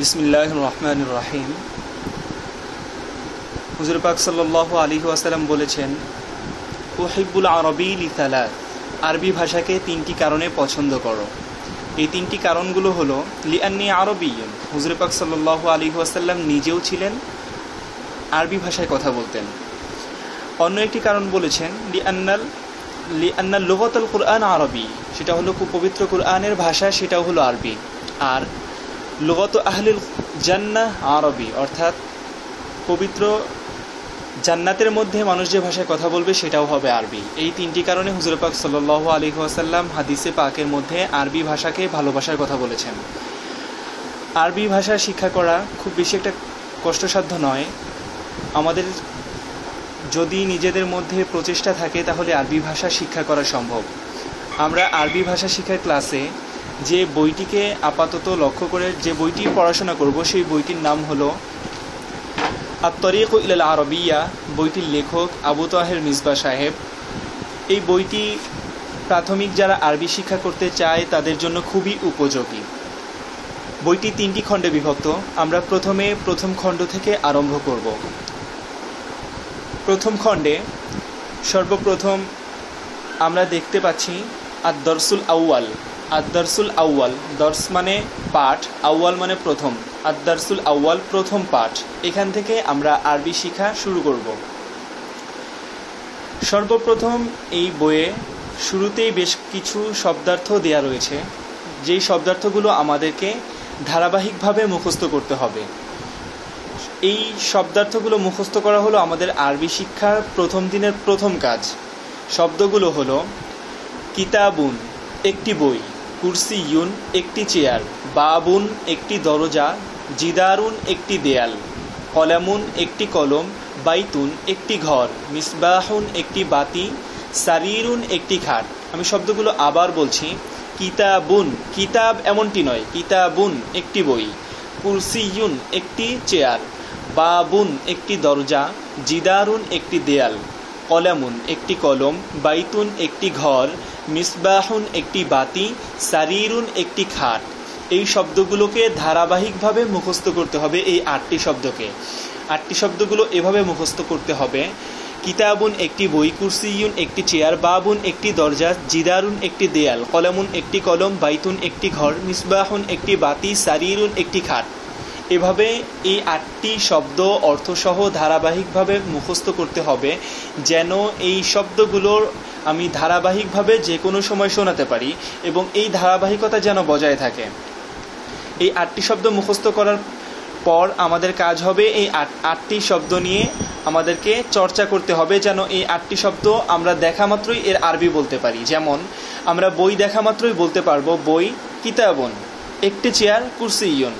বিসমিল্লাহ রহমান রাহিম হুজুর পাক সাল্লাহ আলী ওয়াসাল্লাম বলেছেন ওহিবুল আরবি লিতালাত আরবি ভাষাকে তিনটি কারণে পছন্দ করো। এই তিনটি কারণগুলো হলো লিয়ান্নি আরবি হুজুর পাক সাল্লাহ আলী ওয়াসাল্লাম নিজেও ছিলেন, আরবি ভাষায় কথা বলতেন। অন্য একটি কারণ বলেছেন, লিআন্নাল লিআন্নাল লুগতাল কুরআন আরবি সেটা হলো পবিত্র কুরআনের ভাষা, সেটাও হলো আরবি। আর লুগত আহলিল জান্নাহ আরবি, অর্থাৎ পবিত্র জান্নাতের মধ্যে মানুষ যে ভাষায় কথা বলবে সেটাও হবে আরবি। এই তিনটি কারণে হুজুর পাক সাল্লাহ আলী ওয়াসাল্লাম হাদিসে পাকের মধ্যে আরবি ভাষাকে ভালোবাসার কথা বলেছেন। আরবি ভাষা শিক্ষা করা খুব বেশি একটা কষ্টসাধ্য নয়। আমাদের যদি নিজেদের মধ্যে প্রচেষ্টা থাকে তাহলে আরবি ভাষা শিক্ষা করা সম্ভব। আমরা আরবি ভাষা শিক্ষার ক্লাসে যে বইটিকে আপাতত লক্ষ্য করে যে বইটি পড়াশোনা করব, সেই বইটির নাম হলো আত্তরিক ইলাল আরবিয়া, বইটির লেখক আবু তাহের মিসবা সাহেব। এই বইটি প্রাথমিক যারা আরবি শিক্ষা করতে চায়, তাদের জন্য খুবই উপযোগী। বইটি তিনটি খণ্ডে বিভক্ত। আমরা প্রথমে প্রথম খণ্ড থেকে আরম্ভ করব। প্রথম খণ্ডে সর্বপ্রথম আমরা দেখতে পাচ্ছি আর দরসুল আউয়াল। আদারসুল আউয়াল, দর্স মানে পাঠ, আউয়াল মানে প্রথম। আদারসুল আউয়াল প্রথম পাঠ। এখান থেকে আমরা আরবি শিখা শুরু করব। সর্বপ্রথম এই বইয়ে শুরুতেই বেশ কিছু শব্দার্থ দেয়া রয়েছে। যেই শব্দার্থগুলো আমাদেরকে ধারাবাহিকভাবে মুখস্থ করতে হবে। এই শব্দার্থগুলো মুখস্থ করা হলো আমাদের আরবি শিক্ষার প্রথম দিনের প্রথম কাজ। শব্দগুলো হলো কিতাবুন, একটি বই। কুরসি ইউন একটি চেয়ার, বাবুন একটি দরজা, জিদারুন একটি দেয়াল, কলামুন একটি কলম, বাইতুন একটি ঘর, মিসবাহুন একটি বাতি, সারিরুন একটি খাট। আমি শব্দগুলো আবার বলছি। কিতাবুন, কিতাব এমনটি নয়, কিতাবুন একটি বই। কুরসিয়ুন একটি চেয়ার, বাবুন একটি দরজা, জিদারুন একটি দেয়াল। কলামুন, একটি কলম, বাইতুন, একটি ঘর, মিসবাহুন, একটি বাতি, সারিরুন, একটি খাট। এই শব্দগুলোকে ধারাবাহিকভাবে মুখস্থ করতে হবে এই আটটি শব্দকে। আটটি শব্দগুলো এভাবে মুখস্থ করতে হবে। কিতাবুন, একটি বই কুরসিউন একটি চেয়ার, বাবুন, একটি দরজা, জিদারুন, একটি দেয়াল, কলামুন, একটি কলম, বাইতুন, একটি ঘর, মিসবাহুন, একটি বাতি, সারিরুন, একটি খাট। এভাবে এই আটটি শব্দ অর্থসহ ধারাবাহিকভাবে মুখস্থ করতে হবে যেন এই শব্দগুলোর আমি ধারাবাহিকভাবে যে কোনো সময় শোনাতে পারি এবং এই ধারাবাহিকতা যেন বজায় থাকে। এই আটটি শব্দ মুখস্থ করার পর আমাদের কাজ হবে এই আট, আটটি শব্দ নিয়ে আমাদেরকে চর্চা করতে হবে যেন এই আটটি শব্দ আমরা দেখা মাত্রই এর আরবি বলতে পারি। যেমন, আমরা বই দেখা মাত্রই বলতে পারব, বই কিতাবন, একটি চেয়ার কুরসি ইয়ন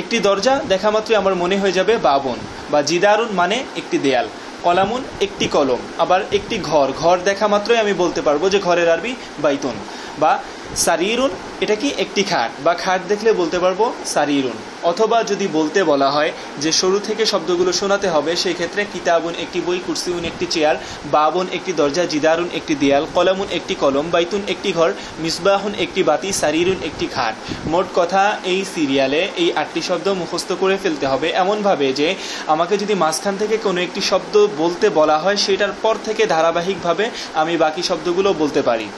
একটি দরজা দেখা মাত্রই আমার মনে হয়ে যাবে বাবন, বা জিদারুন মানে একটি দেয়াল, কলামুন একটি কলম, আবার একটি ঘর ঘর দেখা মাত্রই আমি বলতে পারব যে ঘরের আরবি বাইতুন, বা সারিরুন, এটা কি একটি খাট? বা খাট দেখলে বলতে পারব সারিরুন। অথবা যদি বলতে বলা হয় যে শুরু থেকে শব্দগুলো শোনাতে হবে সেই ক্ষেত্রে কিতাবুন একটি বই, কুরসিউন একটি চেয়ার, বাবুন একটি দরজা, জিদারুন একটি দেয়াল, কলামুন একটি কলম, বাইতুন একটি ঘর, মিসবাহুন একটি বাতি, সারিরুন একটি খাট। মোট কথা, এই সিরিয়ালে এই আটটি শব্দ মুখস্থ করে ফেলতে হবে এমনভাবে যে আমাকে যদি মাঝখান থেকে কোনো একটি শব্দ বলতে বলা হয়, সেটার পর থেকে ধারাবাহিকভাবে আমি বাকি শব্দগুলো বলতে পারি।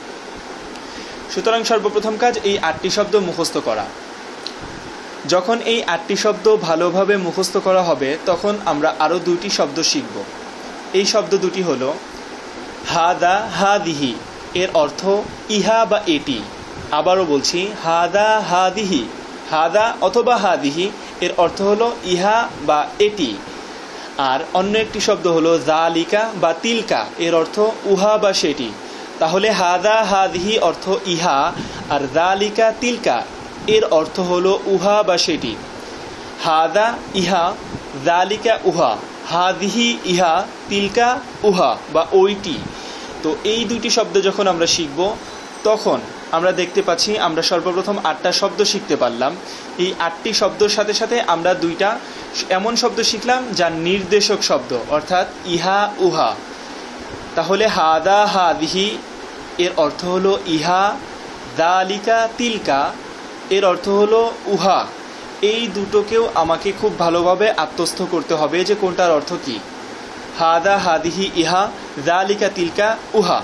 সুতরাং সর্বপ্রথম কাজ এই আটটি শব্দ মুখস্থ করা। যখন এই আটটি শব্দ ভালোভাবে মুখস্থ করা হবে, তখন আমরা আরও দুটি শব্দ শিখব। এই শব্দ দুটি হল হা দা হা দিহি এর অর্থ, ইহা বা এটি আবারও বলছি, হাদা হাদিহি হাদা অথবা হাদিহি এর অর্থ হলো, ইহা বা এটি আর অন্য একটি শব্দ হলো, জালিকা বা তিলকা এর অর্থ, উহা বা সেটি তাহলে হাদা হাদিহি অর্থ ইহা, আর দালিকা তিলকা, এর অর্থ হলো উহা বা সেটি। হাদা ইহা, দালিকা উহা, হাদিহি ইহা, তিলকা উহা বা ওইটি। তো এই দুটি শব্দ যখন আমরা শিখব, তখন আমরা দেখতে পাচ্ছি আমরা সর্বপ্রথম আটটা শব্দ শিখতে পারলাম। এই আটটি শব্দর সাথে সাথে আমরা দুইটা এমন শব্দ শিখলাম যা নির্দেশক শব্দ, অর্থাৎ ইহা, উহা। তাহলে হাদা হাদিহি, এর অর্থ হলো ইহা, দালিকা তিলকা, এর অর্থ হলো উহা। এই দুটোকেও আমাকে খুব ভালোভাবে আত্মস্থ করতে হবে যে কোনটার অর্থ কি। হাদা হাদিহি ইহা জালিকা তিলকা উহা।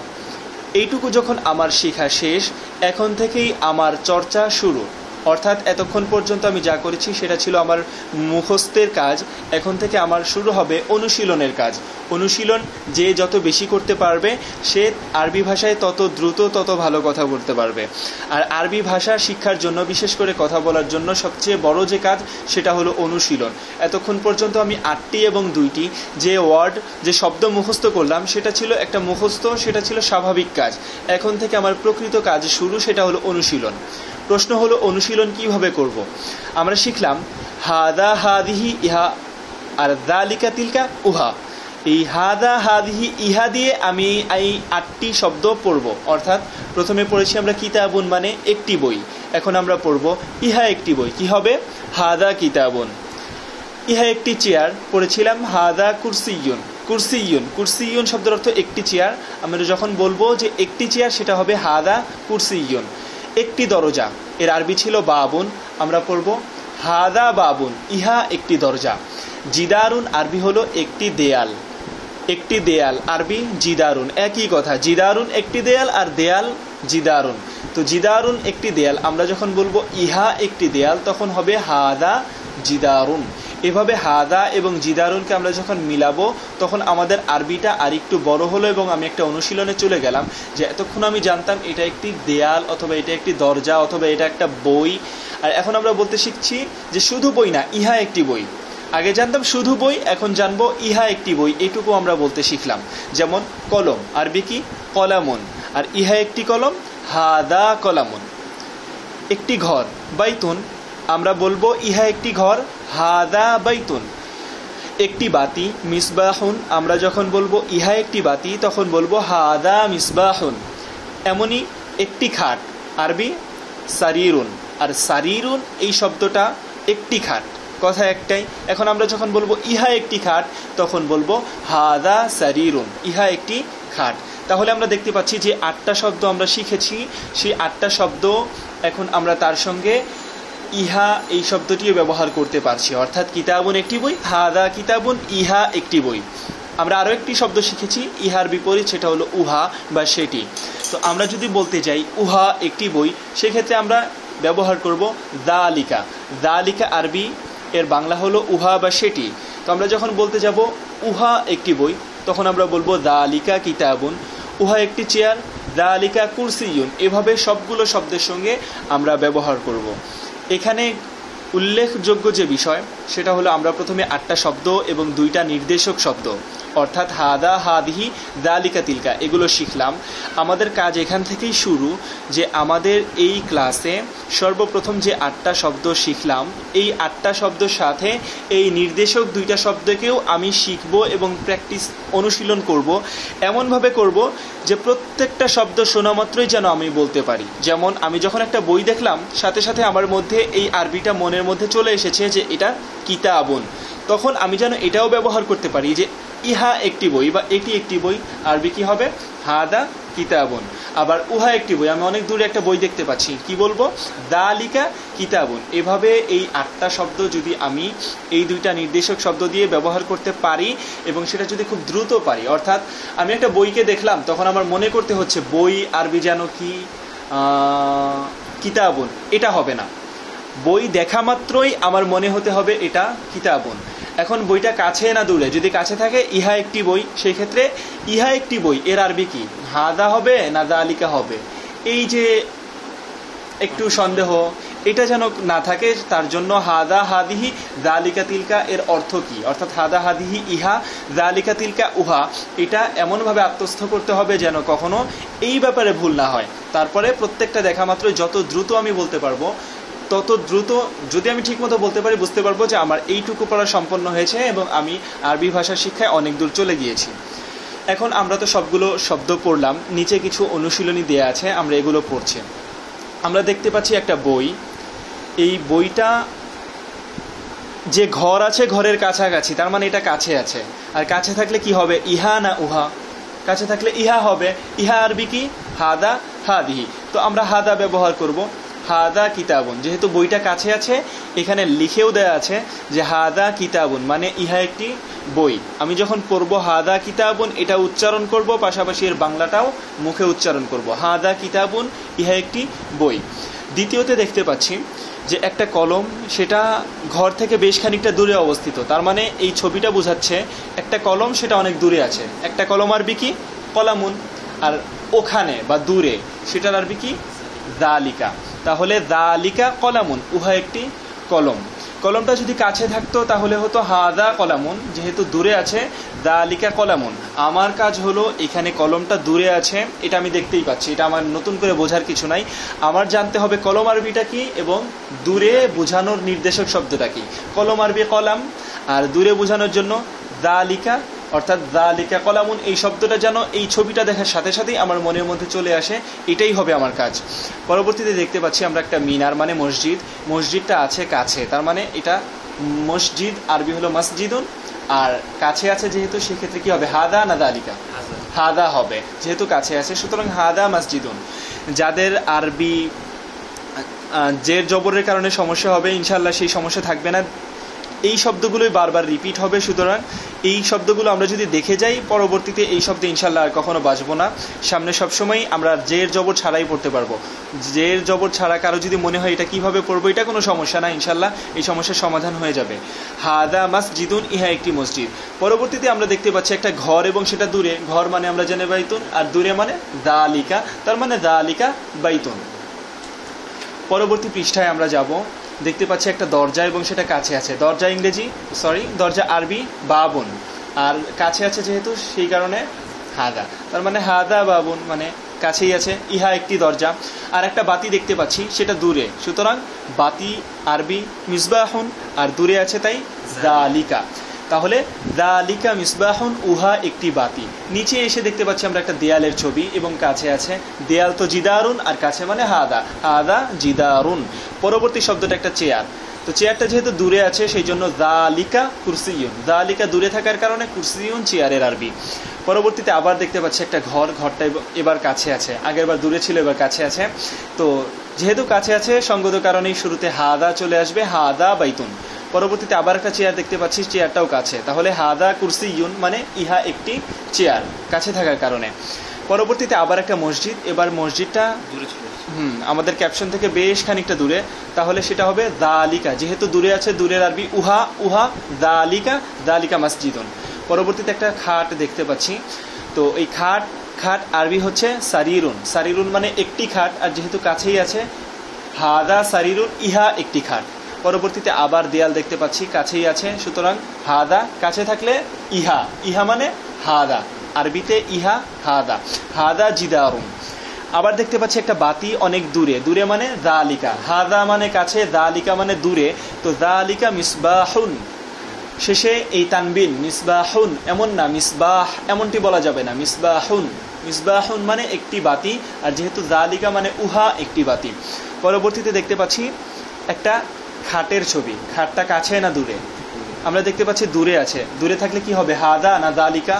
এইটুকু যখন আমার শেখা শেষ, এখন থেকেই আমার চর্চা শুরু। অর্থাৎ এতক্ষণ পর্যন্ত আমি যা করেছি সেটা ছিল আমার মুখস্থের কাজ। এখন থেকে আমার শুরু হবে অনুশীলনের কাজ। অনুশীলন যে যত বেশি করতে পারবে, সে আরবি ভাষায় তত দ্রুত তত ভালো কথা বলতে পারবে। আর আরবি ভাষা শিক্ষার জন্য, বিশেষ করে কথা বলার জন্য সবচেয়ে বড় যে কাজ, সেটা হলো অনুশীলন। এতক্ষণ পর্যন্ত আমি আটটি এবং দুইটি যে ওয়ার্ড, যে শব্দ মুখস্থ করলাম, সেটা ছিল একটা মুখস্থ, সেটা ছিল স্বাভাবিক কাজ। এখন থেকে আমার প্রকৃত কাজ শুরু, সেটা হলো অনুশীলন। প্রশ্ন হলো, অনুশীলন কীভাবে করব। আমরা শিখলাম, হাদা হাদিহি ইহা আর দালিকা তিলকা উহা। এই হাদা হাদিহি ইহা দিয়ে আমি এই আটটি শব্দ পড়ব। অর্থাৎ প্রথমে পড়েছি আমরা কিতাবুন মানে একটি বই। এখন আমরা পড়ব, ইহা একটি বই। কি হবে? হাদা কিতাবুন। ইহা একটি চেয়ার। পড়েছিলাম, হাদা কুরসিয়ুন। কুরসিয়ুন। কুরসিয়ুন শব্দের অর্থ একটি চেয়ার। আমরা যখন বলব যে একটি চেয়ার, সেটা হবে হাদা কুরসিয়ুন। একটি দরজা। এর আরবি ছিল বাবুন। আমরা পড়ব, হাদা বাবুন ইহা একটি দরজা। জিদারুন আরবি হলো একটি দেয়াল। একটি দেয়াল, আরবি জিদারুন। একই কথা, জিদারুন একটি দেয়াল আর দেয়াল জিদারুন। তো জিদারুন একটি দেয়াল, আমরা যখন বলব ইহা একটি দেয়াল, তখন হবে হাদা জিদারুন। এভাবে হাদা এবং জিদারুনকে আমরা যখন মিলাবো, তখন আমাদের আরবিটা আর একটু বড় হলো এবং আমি একটা অনুশীলনে চলে গেলাম যে এতক্ষণ আমি জানতাম এটা একটি দেয়াল অথবা এটা একটি দরজা অথবা এটা একটা বই। আর এখন আমরা বলতে শিখছি যে শুধু বই না, ইহা একটি বই। আগে জানতাম শুধু বই, এখন জানব ইহা একটি বই, এটুকু আমরা বলতে শিখলাম। যেমন কলম, আরবি কি? কলামন। আর ইহা একটি কলম, হাদা কলামন। একটি ঘর, বাইতুন আমরা বলব, ইহা একটি ঘর, হাদা বাইতুন। একটি বাতি, মিসবাহুন। আমরা যখন বলব, ইহা একটি বাতি, তখন বলব, হাদা মিসবাহুন। এমনই একটি খাট, আরবি, সারিরুন। আর সারিরুন, এই শব্দটা একটি খাট, কথা একটাই। এখন আমরা যখন বলব, ইহা একটি খাট, তখন বলব, হাদা সারিরুন, ইহা একটি খাট। তাহলে আমরা দেখতে পাচ্ছি যে আটটা শব্দ আমরা শিখেছি। সেই আটটা শব্দ এখন আমরা তার সঙ্গে ইহা এই শব্দটিও ব্যবহার করতে পারছি। অর্থাৎ কিতাবুন একটি বই, হাদা কিতাবুন ইহা একটি বই। আমরা আরও একটি শব্দ শিখেছি, ইহার বিপরীত সেটা হলো উহা বা সেটি। তো আমরা যদি বলতে যাই, উহা একটি বই, সেক্ষেত্রে আমরা ব্যবহার করব দা আলিকা দালিকা। দালিকা আরবি, এর বাংলা হলো উহা বা সেটি। তো আমরা যখন বলতে যাব উহা একটি বই, তখন আমরা বলব দালিকা কিতাবুন। উহা একটি চেয়ার, দালিকা কুরসিয়ুন। এভাবে সবগুলো শব্দের সঙ্গে আমরা ব্যবহার করব। এখানে উল্লেখযোগ্য যে বিষয় সেটা হলো আমরা প্রথমে আটটা শব্দ এবং দুইটা নির্দেশক শব্দ। অর্থাৎ হাদা, হাদিহি, দালিকা, তিলকা, এগুলো শিখলাম। আমাদের কাজ এখান থেকেই শুরু যে আমাদের এই ক্লাসে সর্বপ্রথম যে আটটা শব্দ শিখলাম, এই আটটা শব্দের সাথে এই নির্দেশক দুইটা শব্দকেও আমি শিখব এবং প্র্যাকটিস অনুশীলন করব। এমনভাবে করব যে প্রত্যেকটা শব্দ শোনা মাত্রই যেন আমি বলতে পারি। যেমন আমি যখন একটা বই দেখলাম, সাথে সাথে আমার মধ্যে এই আরবিটা মনের মধ্যে চলে এসেছে যে এটা কিতাবন। তখন আমি যেন এটাও ব্যবহার করতে পারি যে, ইহা একটি বই বা এটি একটি বই, আরবি কি হবে? হাদা কিতাবন। আবার উহা একটি বই, আমি অনেক দূরে একটা বই দেখতে পাচ্ছি, কি বলব? দালিকা কিতাবন। এভাবে এই আটটা শব্দ যদি আমি এই দুইটা নির্দেশক শব্দ দিয়ে ব্যবহার করতে পারি এবং সেটা যদি খুব দ্রুত পারি, অর্থাৎ আমি একটা বইকে দেখলাম, তখন আমার মনে করতে হচ্ছে বই, আরবি যেন কি? কিতাবন। এটা হবে না। বই দেখা মাত্রই আমার মনে হতে হবে এটা কিতাবন। এখন বইটা কাছে না দূরে? যদি কাছে থাকে, ইহা একটি বই। সেই ক্ষেত্রে ইহা একটি বই। এর আরবি কি? হাদা হবে না দালিকা হবে? এই যে একটু সন্দেহ, এটা যেন না থাকে, তার জন্য হাদা হাদিহি দালিকা তিলকা এর অর্থ কি? অর্থাৎ হাদা হাদিহি ইহা, দালিকা তিলকা উহা, এটা এমনভাবে আত্মস্থ করতে হবে যেন কখনো এই ব্যাপারে ভুল না হয়। তারপরে প্রত্যেকটা দেখা মাত্র যত দ্রুত আমি বলতে পারব তত দ্রুত যদি আমি ঠিকমতো বলতে পারি, বুঝতে পারব যে আমার এইটুকু পড়া সম্পন্ন হয়েছে এবং আমি আরবি ভাষা শিক্ষায় অনেক দূর চলে গিয়েছি। এখন আমরা তো সবগুলো শব্দ পড়লাম, নিচে কিছু অনুশীলনী দেয়া আছে, আমরা এগুলো পড়ছি। আমরা দেখতে পাচ্ছি একটা বই। এই বইটা যে ঘর আছে ঘরের কাছাকাছি, তার মানে এটা কাছে আছে। আর কাছে থাকলে কি হবে? ইহা না উহা। কাছে থাকলে ইহা হবে। ইহা আরবি কি? হাদা, হাদিহি। তো আমরা হাদা ব্যবহার করব। হাদা কিতাবুন। যেহেতু বইটা কাছে আছে, এখানে লিখেও দেয়া আছে যে হাদা কিতাবুন মানে ইহা একটি বই। আমি যখন পড়ব হাদা কিতাবুন, এটা উচ্চারণ করব, পাশাপাশি এর বাংলাটাও মুখে উচ্চারণ করব। হাদা কিতাবুন, ইহা একটি বই। দ্বিতীয়তে দেখতে পাচ্ছি যে একটা কলম, সেটা ঘর থেকে বেশ খানিকটা দূরে অবস্থিত। তার মানে এই ছবিটা বোঝাচ্ছে একটা কলম, সেটা অনেক দূরে আছে। একটা কলম আরবি কি? কলামুন। আর ওখানে বা দূরে, সেটার আরবি কি? দালিকা। তাহলে দালিকা কলামুন, উহা একটি কলম। কলমটা যদি কাছে থাকতো, তাহলে হতো হাদা কলামুন, যেহেতু দূরে আছে, দালিকা কলামুন। আমার কাজ হলো, এখানে কলমটা দূরে আছে, এটা আমি দেখতেই পাচ্ছি, এটা আমার নতুন করে বোঝার কিছু নাই। আমার জানতে হবে কলম আরবিটা কি এবং দূরে বোঝানোর নির্দেশক শব্দটা কি। কলম আরবি কলাম, আর দূরে বোঝানোর জন্য দালিকা অর্থাৎ দালিকা কলামুন এই শব্দটা যেন এই ছবিটা দেখার সাথে সাথেই আমার মনের মধ্যে চলে আসে এটাই হবে আমার কাজ। পরবর্তীতে দেখতে পাচ্ছি আমরা একটা মিনার মানে মসজিদ। মসজিদটা আছে কাছে তার মানে এটা মসজিদ আরবি হলো মসজিদুন। আর কাছে আছে যেহেতু সেক্ষেত্রে কি হবে? হাদা না দালিকা? হাদা। হবে যেহেতু কাছে আছে সুতরাং হাদা মসজিদুন। যাদের আরবি জের জবরের কারণে সমস্যা হবে ইনশাল্লাহ সেই সমস্যা থাকবে না। এই শব্দগুলোই বারবার রিপিট হবে, সুতরাং এই শব্দগুলো আমরা যদি দেখে যাই, পরবর্তীতে এই শব্দে ইনশাল্লাহ আর কখনো বাঁচবো না। সামনে সবসময় আমরা জের জবর ছাড়াই পড়তে পারব। জের জবর ছাড়া কারও যদি মনে হয় এটা কীভাবে পড়ব, এটা কোনো সমস্যা না ইনশাল্লাহ এই সমস্যার সমাধান হয়ে যাবে। হাদা মসজিদুন, ইহা একটি মসজিদ। পরবর্তীতে আমরা দেখতে পাচ্ছি একটা ঘর এবং সেটা দূরে। ঘর মানে আমরা জেনে বাইতুন, আর দূরে মানে দালিকা, তার মানে দালিকা বাইতুন। পরবর্তী পৃষ্ঠায় আমরা যাব। দেখতে পাচ্ছি একটা দরজা এবং সেটা কাছে আছে। দরজা ইংরেজি সরি দরজা আরবি, বাবন। আর কাছে আছে যেহেতু, সেই কারণে হাদা। তার মানে হাদা বাবন মানে কাছেই আছে। ইহা একটি দরজা। আর একটা বাতি দেখতে পাচ্ছি, সেটা দূরে। সুতরাং বাতি আরবি মিসবাহন, আর দূরে আছে তাই দালিকা তাহলে দালিকা মিসবাহন উহা একটি বাতি। নিচে এসে দেখতে পাচ্ছি আমরা একটা দেয়ালের ছবি এবং কাছে আছে, দেয়াল তো জিদারুন আর কাছে মানে হাদা। হাদা জিদারুন। পরবর্তী শব্দটা একটা চেয়ার। তো চেয়ারটা যেহেতু দূরে আছে সেই জন্য দালিকা কুরসিউন দালিকা দূরে থাকার কারণে কুরসিউন চেয়ারের আরবি। পরবর্তীতে আবার দেখতে পাচ্ছি একটা ঘর, ঘরটা এবার কাছে আছে। আগের বার দূরে ছিল, এবার কাছে আছে। তো যেহেতু কাছে আছে সঙ্গত কারণেই শুরুতে হাদা চলে আসবে হাদা বাইতুন। পরবর্তীতে আবার একটা চেয়ার দেখতে পাচ্ছি চেয়ারটাও কাছে। তাহলে হাদা কুরসি ইউন মানে ইহা একটি চেয়ার কাছে থাকার কারণে। পরবর্তীতে আবার একটা মসজিদ এবার মসজিদটা হুম আমাদের ক্যাপশন থেকে বেশ খানিকটা দূরে। তাহলে সেটা হবে দা দালিকা। যেহেতু দূরে আছে দূরের আরবি উহা উহা দালিকা দালিকা মসজিদুন। পরবর্তীতে একটা খাট দেখতে পাচ্ছি। তো এই খাট খাট, আরবি হচ্ছে সারিরুন। সারিরুন মানে একটি খাট, আর যেহেতু কাছেই আছে, হাদা সারিরুন ইহা একটি খাট। পরবর্তীতে আবার দেয়াল দেখতে পাচ্ছি, কাছেই আছে, সুতরাং হাদা কাছে থাকলে ইহা। ইহা মানে হাদা। আরবিতে ইহা, হাদা। হাদা জিদারুন আবার দেখতে পাচ্ছি একটা বাতি অনেক দূরে। দূরে মানে দা দালিকা। হাদা মানে কাছে দা দালিকা মানে দূরে। তো দা দালিকা মিসবাহুন। শেষে এই তানবিন, মিসবাহুন। এমন না, মিসবাহ। এমনটি বলা যাবে না, মিসবাহুন। মিসবাহুন মানে একটি বাতি, আর যেহেতু দালিকা মানে উহা একটি বাতি। পরবর্তীতে দেখতে পাচ্ছি একটা খাটের ছবি। খাটটা কাছে না দূরে? আমরা দেখতে পাচ্ছি দূরে আছে। দূরে থাকলে কি হবে? হাদা না দালিকা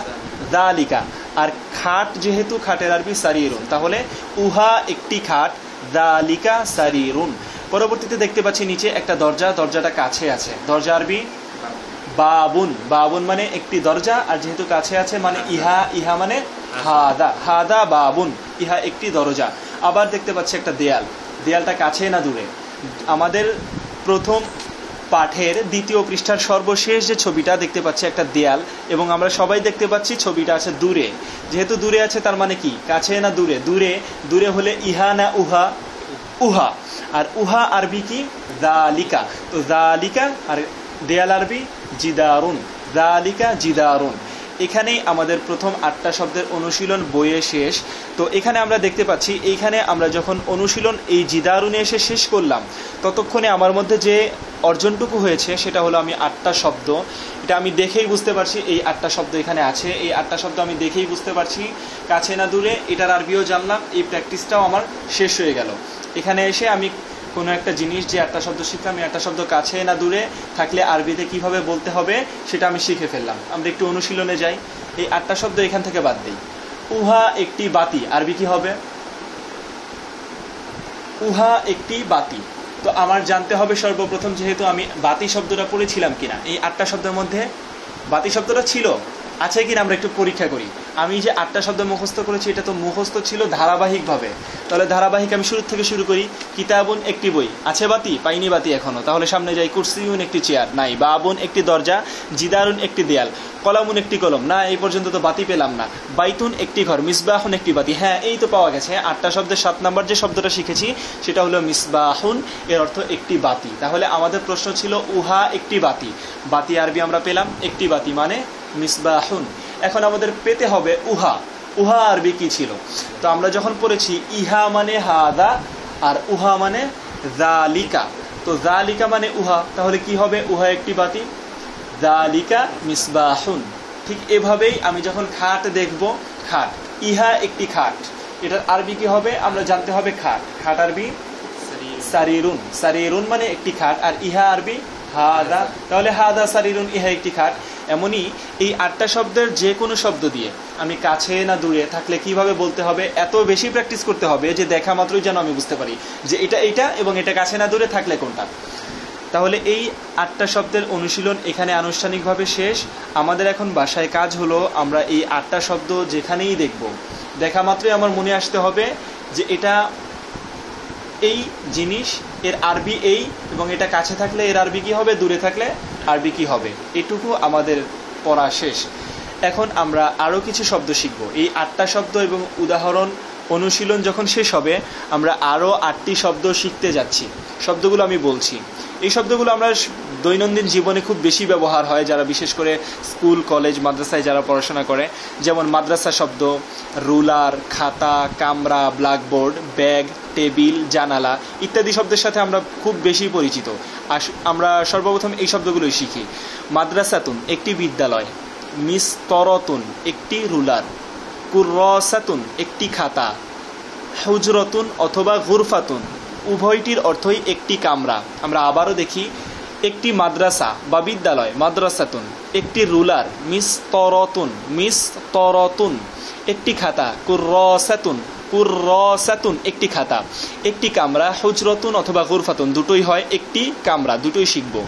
দালিকা আর খাট যেহেতু খাটের আরবি সারিরুন, তাহলে উহা একটি খাট দালিকা সারিরুন। পরবর্তীতে দেখতে পাচ্ছি নিচে একটা দরজা, দরজাটা কাছে আছে। দরজা আরবি বাবুন। বাবুন মানে একটি দরজা, আর যেহেতু কাছে আছে মানে ইহা ইহা মানে হাদা হাদা বাবুন, ইহা একটি দরজা। আবার দেখতে পাচ্ছি একটা দেয়াল। দেয়ালটা কাছে না দূরে। আমাদের প্রথম পাঠের দ্বিতীয় পৃষ্ঠার সর্বশেষ যে ছবিটা দেখতে পাচ্ছি একটা দেয়াল, এবং আমরা সবাই দেখতে পাচ্ছি ছবিটা আছে দূরে। যেহেতু দূরে আছে, তার মানে কি? কাছে না দূরে? দূরে দূরে হলে ইহা না উহা? উহা। আর উহা আরবি কি? দালিকা। তো দালিকা আর দেয়াল আরবি জিদারুন। দালিকা জিদারুন। এখানেই আমাদের প্রথম আটটা শব্দের অনুশীলন বইয়ে শেষ। তো এখানে আমরা দেখতে পাচ্ছি, এইখানে আমরা যখন অনুশীলন এই জিদারুনে এসে শেষ করলাম, ততক্ষণে আমার মধ্যে যে অর্জনটুকু হয়েছে সেটা হলো আমি আটটা শব্দ। এটা আমি দেখেই বুঝতে পারছি এই আটটা শব্দ এখানে আছে। এই আটটা শব্দ আমি দেখেই বুঝতে পারছি। কাছে না দূরে এটার আরবিও জানলাম, এই প্র্যাকটিসটাও আমার শেষ হয়ে গেল। এখানে এসে আমি কোনো একটা জিনিস যে একটা শব্দ শিখলাম, এই একটা শব্দ কাছে না দূরে থাকলে আরবিতে কীভাবে বলতে হবে সেটা আমি শিখে ফেললাম। আমরা একটু অনুশীলনে যাই। এই আটটা শব্দ এখান থেকে বাদ দিই। উহা একটি বাতি। আরবি কি হবে? উহা একটি বাতি। তো আমার জানতে হবে সর্বপ্রথম যেহেতু আমি বাতি শব্দটা পড়েছিলাম কিনা। এই আটটা শব্দের মধ্যে বাতি শব্দটা ছিল। আছে কিনা আমরা একটু পরীক্ষা করি। আমি যে আটটা শব্দ মুখস্থ করেছি, এটা তো মুখস্থ ছিল ধারাবাহিকভাবে। তাহলে ধারাবাহিক আমি শুরু থেকে শুরু করি, কিতাবুন একটি বই। আছে বাতি? পাইনি বাতি এখনও তাহলে সামনে যাই, কুরসিউন একটি চেয়ার। নাই, বাবুন একটি দরজা, জিদারুন একটি দেয়াল, কলামুন একটি কলম। না, এই পর্যন্ত তো বাতি পেলাম না। বাইতুন একটি ঘর, মিসবাহুন একটি বাতি। হ্যাঁ এই তো পাওয়া গেছে। আটটা শব্দের সাত নাম্বার যে শব্দটা শিখেছি, সেটা হলো মিসবাহুন, এর অর্থ একটি বাতি। তাহলে আমাদের প্রশ্ন ছিল, উহা একটি বাতি। বাতি আরবি আমরা পেলাম, একটি বাতি মানে মিসবাহুন। এখন আমাদের পেতে হবে উহা। উহা আরবি কি ছিল? তো আমরা যখন পড়েছি ইহা মানে হাদা আর উহা মানে জালিকা তো জালিকা মানে উহা তাহলে কি হবে? উহা একটি বাতি। জালিকা মিসবাহুন। ঠিক এভাবেই আমি যখন খাট দেখব খাট ইহা একটি খাট। এটার আরবি কি হবে? আমরা জানতে হবে খাট। খাট আরবি? সারিরুন। সারিরুন মানে একটি খাট আর ইহা আরবি হাদা। তাহলে হাদা সারিরুন ইহা একটি খাট। এমনই এই আটটা শব্দের যে কোনো শব্দ দিয়ে। আমি কাছে না দূরে থাকলে কীভাবে বলতে হবে? এত বেশি প্র্যাকটিস করতে হবে যে দেখা মাত্রই যেন আমি বুঝতে পারি যে এটা এটা এবং এটা কাছে না দূরে থাকলে কোনটা। তাহলে এই আটটা শব্দের অনুশীলন এখানে আনুষ্ঠানিকভাবে শেষ। আমাদের এখন বাসায় কাজ হলো আমরা এই আটটা শব্দ যেখানেই দেখব। দেখা মাত্রই আমার মনে আসতে হবে যে এটা এই জিনিস, এর আরবি এই এবং এটা কাছে থাকলে এর আরবি কি হবে? দূরে থাকলে আরবি কি হবে? এটুকু আমাদের পড়া শেষ। এখন আমরা আরও কিছু শব্দ শিখব। এই আটটা শব্দ এবং উদাহরণ অনুশীলন যখন শেষ হবে, আমরা আরও আটটি শব্দ শিখতে যাচ্ছি। শব্দগুলো আমি বলছি। এই শব্দগুলো আমরা দৈনন্দিন জীবনে খুব বেশি ব্যবহার হয় যারা বিশেষ করে স্কুল, কলেজ, মাদ্রাসায় যারা পড়াশোনা করে। যেমন মাদ্রাসা শব্দ, রুলার, খাতা, কামরা, ব্ল্যাকবোর্ড, ব্যাগ, টেবিল, জানালা ইত্যাদি শব্দের সাথে আমরা খুব বেশি পরিচিত। আমরা সর্বপ্রথম এই শব্দগুলোই শিখি। মাদ্রাসাতুন, একটি বিদ্যালয়। মিস্তরতুন, একটি রুলার। কুরসাতুন একটি খাতা। হুজরতুন অথবা গুরফাতুন, উভয়টির অর্থই একটি কামরা। আমরা আবারও দেখি, একটি মাদ্রাসা বা বিদ্যালয়, মাদ্রাসাতুন, একটি রুলার মিস তরতুন মিস তরতুন একটি খাতা কুরসাতুন কুরসাতুন একটি খাতা। একটি কামরা হুজরতুন অথবা গুরফাতুন, দুটোই হয় একটি কামরা, দুটোই শিখব।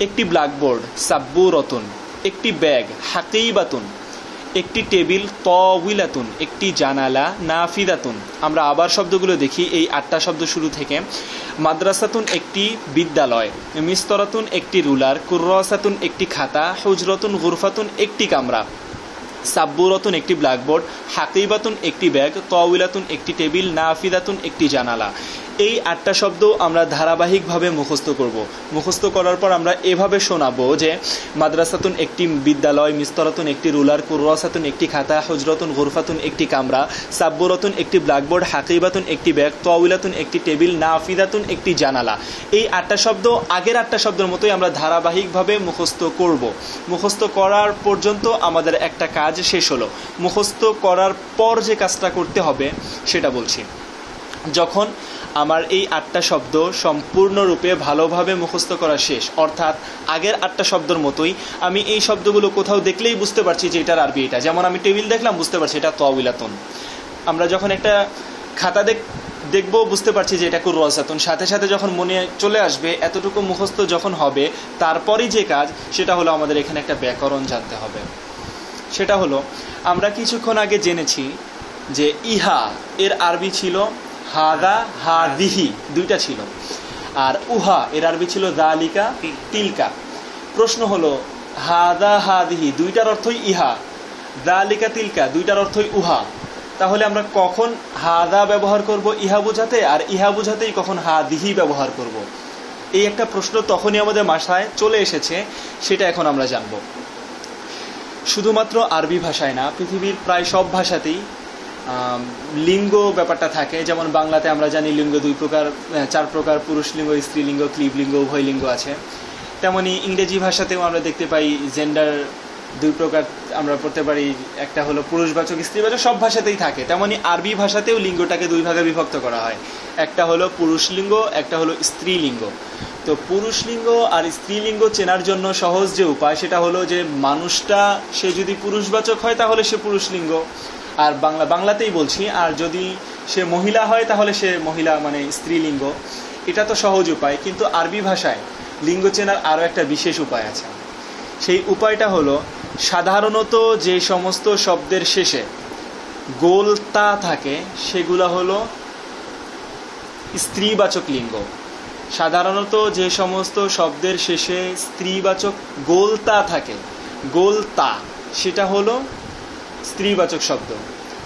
একটি ব্ল্যাকবোর্ড, সাব্বুরতুন। একটি ব্যাগ, হাকিবাতুন। একটি টেবিল তউইলাতুন একটি জানালা নাফিদাতুন। আমরা আবার শব্দগুলো দেখি এই আটটা শব্দ শুরু থেকে। মাদ্রাসাতুন একটি বিদ্যালয়, মিস্তরাতুন একটি রুলার, কুর্রসাতুন একটি খাতা, হুজরতুন, গুরফাতুন একটি কামরা। সাব্বুরতুন একটি ব্ল্যাকবোর্ড হাকিবাতুন একটি ব্যাগ তউইলাতুন একটি টেবিল, নাফিদাতুন একটি জানালা। এই আটটা শব্দ আমরা ধারাবাহিকভাবে মুখস্থ করব। মুখস্থ করার পর আমরা এভাবে শোনাবো যে, মাদ্রাসাতুন একটি বিদ্যালয়, মিস্তরাতুন একটি রুলার কুরসাতুন একটি খাতা, হজরতুন, গোরফাতুন একটি কামরা, সাব্বুরতুন একটি ব্ল্যাকবোর্ড, হাকিবাতুন একটি ব্যাগ তউইলাতুন একটি টেবিল, নাফিদাতুন একটি জানালা। এই আটটা শব্দ আগের আটটা শব্দের মতোই আমরা ধারাবাহিকভাবে মুখস্থ করব। মুখস্থ করার পর্যন্ত আমাদের একটা কাজ শেষ হলো। মুখস্থ করার পর যে কাজটা করতে হবে, সেটা বলছি। যখন আমার এই আটটা শব্দ সম্পূর্ণরূপে ভালোভাবে মুখস্থ করা শেষ। অর্থাৎ, আগের আটটা শব্দের মতোই আমি এই শব্দগুলো কোথাও দেখলেই বুঝতে পারছি যে এটার আরবি এটা। যেমন আমি টেবিল দেখলাম, বুঝতে পারছি এটা তবিলাতন আমরা যখন একটা খাতা দেখ দেখব, বুঝতে পারছি যে এটা কুরসাতুন সাথে সাথে যখন মনে চলে আসবে, এতটুকু মুখস্থ যখন হবে, তারপরই যে কাজ, সেটা হলো আমাদের এখানে একটা ব্যাকরণ জানতে হবে। সেটা হলো, আমরা কিছুক্ষণ আগে জেনেছি যে ইহা এর আরবি ছিল হাদা হাদিহি দুইটা ছিল। আর উহা এর আরবি ছিল দালিকা তিলকা। প্রশ্ন হলো হাদা হাদিহি দুইটার অর্থই ইহা। দালিকা তিলকা দুইটার অর্থই উহা। তাহলে আমরা কখন হাদা ব্যবহার করব ইহা বোঝাতে আর ইহা বোঝাতেই কখন হাদিহি ব্যবহার করব। এই একটা প্রশ্ন তখনই আমাদের মাসায় চলে এসেছে সেটা এখন আমরা জানব। শুধুমাত্র আরবি ভাষায় না পৃথিবীর প্রায় সব ভাষাতেই লিঙ্গ ব্যাপারটা থাকে। যেমন বাংলাতে আমরা জানি লিঙ্গ দুই প্রকার চার প্রকার, পুরুষ লিঙ্গ স্ত্রীলিঙ্গ ক্লিব লিঙ্গ, উভয় লিঙ্গ আছে। তেমনি ইংরেজি ভাষাতেও আমরা দেখতে পাই জেন্ডার দুই প্রকার আমরা পড়তে পারি। একটা হলো পুরুষবাচক, স্ত্রীবাচক, সব ভাষাতেই থাকে। তেমনি আরবি ভাষাতেও লিঙ্গটাকে দুই ভাগে বিভক্ত করা হয়। একটা হলো পুরুষ লিঙ্গ, একটা হলো স্ত্রীলিঙ্গ তো পুরুষ লিঙ্গ আর স্ত্রীলিঙ্গ চেনার জন্য সহজ যে উপায়, সেটা হলো যে মানুষটা সে যদি পুরুষবাচক হয়, তাহলে সে পুরুষ লিঙ্গ। আর বাংলা, বাংলাতেই বলছি, আর যদি সে মহিলা হয় তাহলে সে মহিলা মানে স্ত্রীলিঙ্গ। এটা তো সহজ উপায়, কিন্তু আরবি ভাষায় লিঙ্গ চেনার আরও একটা বিশেষ উপায় আছে। সেই উপায়টা হলো, সাধারণত যে সমস্ত শব্দের শেষে গোলতা থাকে, সেগুলো হলো স্ত্রীবাচক লিঙ্গ। সাধারণত যে সমস্ত শব্দের শেষে স্ত্রীবাচক গোলতা থাকে, গোলতা, সেটা হলো স্ত্রীবাচক শব্দ।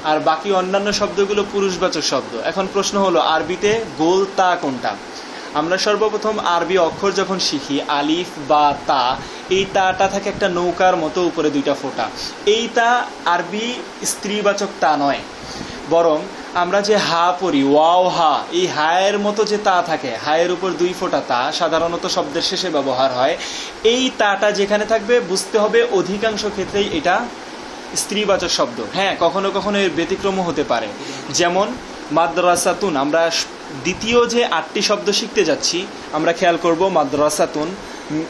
আর বাকি অন্যান্য শব্দগুলো পুরুষবাচক শব্দ। এখন প্রশ্ন হলো, আরবিতে গোল তা কোনটা? আমরা সর্বপ্রথম আরবি অক্ষর যখন শিখি, আলিফ বা তা, এই তাটা থাকে একটা নৌকার মতো উপরে দুইটা ফোঁটা। এই তা আরবি স্ত্রীবাচক তা নয়। বরং আমরা যে হা পড়ি, ওয়াও হা, এই হায়ের মতো যে তা থাকে, হায়ের উপর দুই ফোঁটা তা, সাধারণত শব্দের শেষে ব্যবহার হয়। এই তাটা যেখানে থাকবে, বুঝতে হবে অধিকাংশ ক্ষেত্রেই এটা স্ত্রীবাচক শব্দ। হ্যাঁ কখনো কখনো এর ব্যতিক্রমও হতে পারে। যেমন, মাদ্রাসাতুন, আমরা দ্বিতীয় যে আটটি শব্দ শিখতে যাচ্ছি, আমরা খেয়াল করব মাদ্রাসাতুন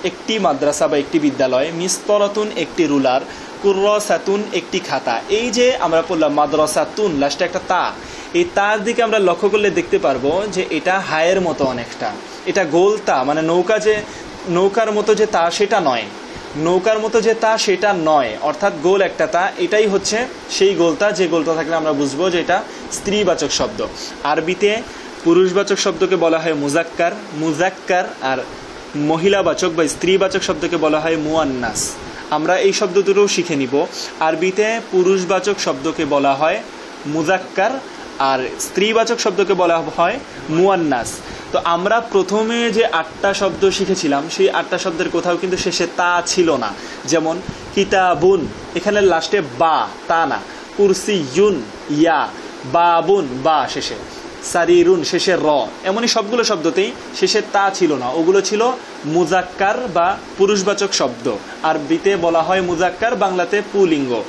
একটি মাদ্রাসা বা একটি বিদ্যালয়, মিস্তরাতুন, একটি রুলার, কুর্রসাতুন, একটি খাতা। এই যে আমরা পড়লাম মাদ্রাসাতুন লাস্টে একটা তা। এই তার দিকে আমরা লক্ষ্য করলে দেখতে পারব যে এটা হায়ের মতো অনেকটা। এটা গোল তা মানে নৌকা যে নৌকার মতো যে তা, সেটা নয়। নৌকার মতো যে তা, সেটা নয়। অর্থাৎ গোল একটা তা, এটাই হচ্ছে সেই গোলতা যে গোলতা থাকলে আমরা বুঝব যে এটা স্ত্রীবাচক শব্দ। আরবিতে পুরুষবাচক শব্দকে বলা হয় মুজাক্কার। মুজাক্কার আর মহিলাবাচক বা স্ত্রীবাচক শব্দকে বলা হয় মুয়ান্নাস। আমরা এই শব্দ দুটোও শিখে নিব। আরবিতে পুরুষবাচক শব্দকে বলা হয় মুজাক্কার আর স্ত্রীবাচক শব্দকে বলা হয় মুয়ান্নাস। তো আমরা প্রথমে যে আটটা শব্দ শিখেছিলাম, সেই আটটা শব্দের কোথাও কিন্তু শেষে তা ছিল না। যেমন, কিতাবুন, এখানে লাস্টে বা, তা না। কুরসি ইউন ইয়া, বাবুন, বা শেষে। সারিরুন শেষের র। এমনই সবগুলো শব্দতেই শেষের তা ছিল না। ওগুলো ছিল মুজাক্কার বা পুরুষবাচক শব্দ। আর আরবিতে বলা হয় মুজাক্কার, বাংলাতে পুলিঙ্গ।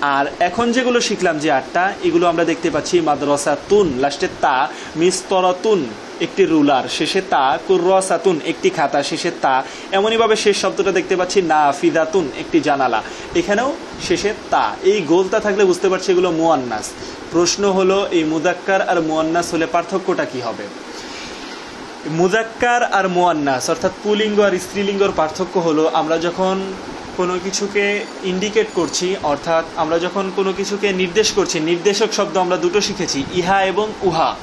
আর এখন যেগুলো শিখলাম যে আটটা, এগুলো আমরা দেখতে পাচ্ছি মাদ্রাসা তুন লাস্টে তা, মিস্তরতুন। একটি রুলার, শেষে তা, কুর্রসাতুন, একটি খাতা, শেষে তা। এমনইভাবে শেষ শব্দটা দেখতে পাচ্ছি না ফিদাতুন একটি জানালা। এখানেও শেষে তা। এই গোলতা থাকলে বুঝতে পারছি এগুলো মুয়ান্নাস। প্রশ্ন হলো, এই মুদাক্কার আর মুয়ান্নাস হলে পার্থক্যটা কি হবে? মুদাক্কার আর মোয়ান্নাস, অর্থাৎ পুলিঙ্গ আর স্ত্রীলিঙ্গর পার্থক্য হলো, আমরা যখন কোনো কিছুকে ইন্ডিকেট করছি, অর্থাৎ আমরা যখন কোনো কিছুকে নির্দেশ করছি, নির্দেশক শব্দ আমরা দুটো শিখেছি, ইহা এবং উহা।